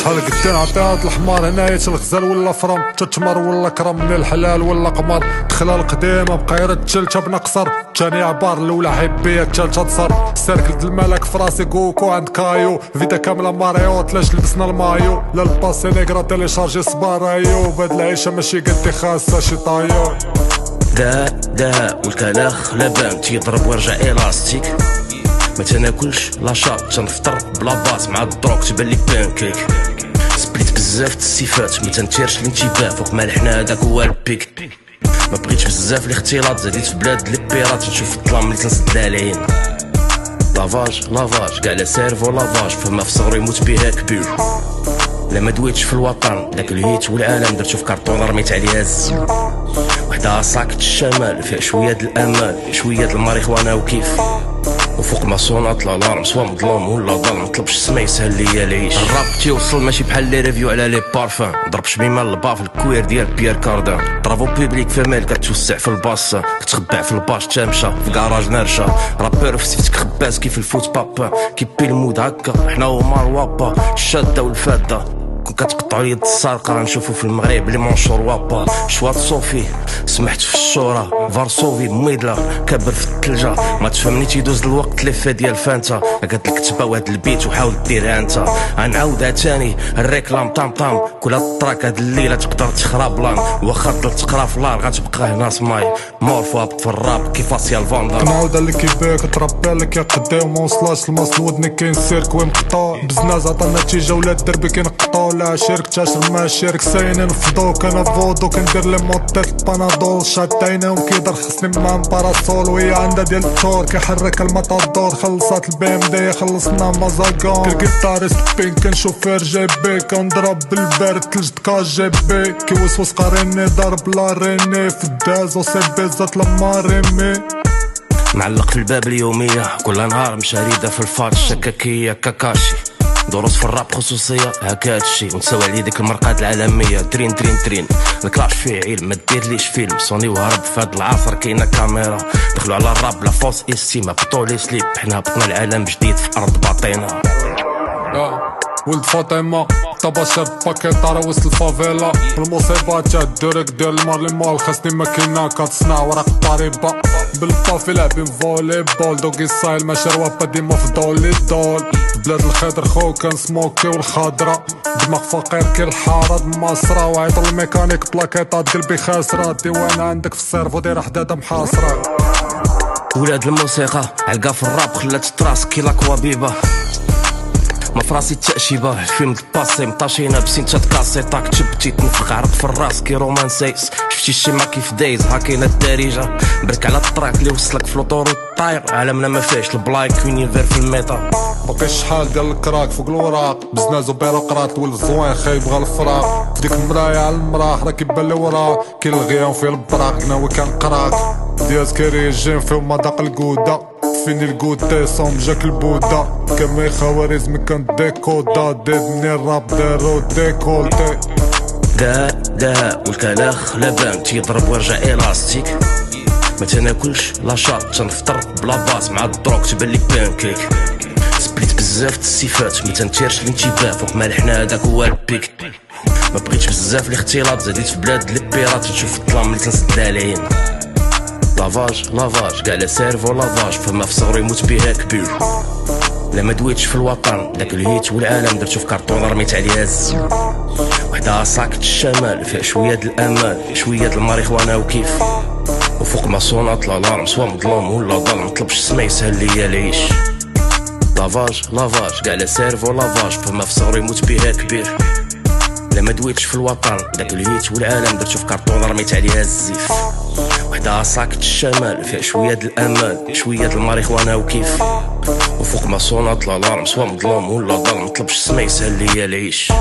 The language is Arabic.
شحال قدي نعطيها الحمار هنايا الغزال ولا فرم تتمر ولا كرم من الحلال ولا قمر. دخلها القديمة بقيرة التلتة بنقصر تاني عبار الأولى حبية التالتة تصر سيركل الملك فراسي كوكو عند كايو. فيدا كاملة ماريو تلاش لبسنا المايو. لا الباسي نيكرا تيليشارجي صبارايو بهاد العيشة ماشي قدي خاصة شي طايو. دا دا والكلاخ لبان تيضرب ويرجع إلاستيك. ما تناكلش لا شاط تنفطر بلا باس مع الدروك تبان لي بانكيك سبليت بزاف الصفات ما تنتيرش الانتباه فوق ما الحنا هذاك هو البيك. ما بغيتش بزاف الاختلاط زاديت في بلاد لي بيرات نشوف الظلام اللي تنسد العين لافاج لافاج كاع لا سيرفو لافاج فما في صغري يموت بها كبير. لا ما دويتش في الوطن داك الهيت والعالم درتو في كرتون رميت عليها الزين وحدها ساكت الشمال فيها شوية د الامان شوية د الماريخوانا وكيف. وفوق ما صونات لالارم سوا مظلوم ولا ظلم. مطلبش السما يسهل ليا العيش. الراب تيوصل ماشي بحال لي ريفيو على لي بارفان. ضرب شميمه البا في الكوير ديال بيير كاردان. طرافو بيبليك في مال كتوسع في الباص. كتخبع في الباش تامشى في كراج نرشا. رابور في سيفتك خباز كيف الفوت بابا. كيبي المود هكا. حنا هما الوابا. الشادة والفادة. كون كتقطعو يد السارقة نشوفو في المغرب لي مونشور وابا. شوات صوفي سمحت في الشورى. فارسوفي ميدلا كبر في الثلجة ما تفهمني تيدوز الوقت لفة ديال فانتا. قالت لك تبا وهاد البيت وحاول ديرها انت. غنعاودها تاني الريكلام طام طام. كل الطراك هاد الليلة تقدر تخرب لأن واخا تضل تقرا في لار غتبقى هنا سماي مورفو هابط في الراب كيف اسيال فاندا كنعاود اللي كيبيك تربي لك يا قدام وصلاش الماس ودني كاين سيرك وين مقطع بزناز عطا النتيجة ولا الدربي كينقطعو لا شرك تاشر ما شرك. ساينين فضوك أنا فودو كندير لي موتيل بانادول. شاد عينيهم كيضر خصني مع باراسول. وهي عندها ديال التور كيحرك المطادور خلصات البي ام دي خلصنا مازاكون. كالكيتاريست بين كنشوف جي بي. كنضرب بالبارد تلجد كا جي بي. كيوسوس قاريني ضرب لا ريني. في الداز وسي بيزات لما ريمي معلق في الباب اليومية كل نهار مشاريدة في الفات شكاكية كاكاشي. دروس في الراب خصوصية. هكا هادشي ونساو عليه ديك المرقات العالمية. درين درين درين الكلاش فيه علم ما ديرليش فيلم. سوني وهرب في هاد العصر كاينة كاميرا. دخلوا على الراب لا فوس استيما بطولي سليب. حنا هبطنا العالم جديد في أرض باطينة. ولد فاطمة. طبا شاب باكيطارة وسط الفافيلا. المصيبة تاع الدرك ديال المار لي مال خاصني ماكينة كتصنع ورق الطريبة بالبافي لاعبين فولي بول. دوكي ستايل ماشي روابا ديما في دولي دول. بلاد الخضر خو كان سموكي والخضرة. دماغ فقير كي الحارة مصرة وعيط الميكانيك بلاكيطات قلبي خاسرة. ديوان عندك في السيرفو دايرة حدادة محاصرة ولاد الموسيقى علقا في الراب خلات تراس كي لاكوابيبا ما فراسي التأشيبة الفيلم الباسي مطاشينا بسين كاسيطا كتبتي تنفخ عرق في الراس كي رومانسيس. شفتي الشيما كيف دايز هاكينا الدارجة برك على الطراك اللي وصلك في لوطورو طاير عالمنا ما فيهش البلايك يونيفير في الميتا. باقي شحال ديال الكراك فوق الوراق. بزناز وبيروقراط ولد زوين خايب غا الفراق. في ديك المرايا على المراح راه كيبان لي وراه كاين الغيان فيه البراق ناوي كنقراك دياز كاري الجيم فيهم مذاق الكودا فيني الكوتي صوم جاك البودا كمي خوارزمي كان ديكودا. ديدني الراب دارو ديكولتي. دا دا والكلاخ لبان تيضرب ويرجع إلاستيك. ما تناكلش لا شاط تنفطر بلا باس مع الدروك تبان لي بانكيك. سبليت بزاف الصفات ما تنتيرش الانتباه فوق ما الحنا هذاك هو البيك ما بغيتش بزاف الاختلاط زاديت في بلاد لي بيرات تشوف الظلام اللي تنسد العين لافاج لافاج كاع لا سيرفو لافاج فما في صغري يموت بها كبير. لا ما دويتش في الوطن داك الهيت والعالم درتو في كرتون رميت عليها الزين وحدها ساكت الشمال فيها شوية د الامان شوية د الماريخوانا وكيف. وفوق ما صونات لالارم سوا مظلوم ولا ظلم مطلبش السما يسهل ليا العيش. لافاج لافاج كاع لا سيرفو لافاج فما في صغري يموت بها كبير لا ما دويتش في الوطن داك الهيت والعالم درتو في كرتون رميت عليها الزيف وحدها ساكت الشمال فيها شوية د الامان شوية د الماريخوانا وكيف وفوق ما صونات لالارم سوا مظلوم ولا ظلم مطلبش السما يسهل ليا العيش